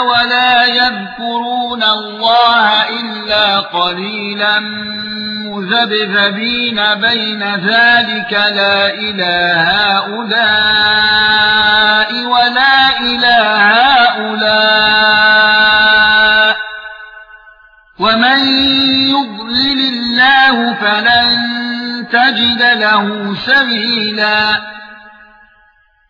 ولا يذكرون الله إلا قليلا مذبذبين بين ذلك لا اله هؤلاء ولا اله هؤلاء ومن يضلل الله فلن تجد له سبيلا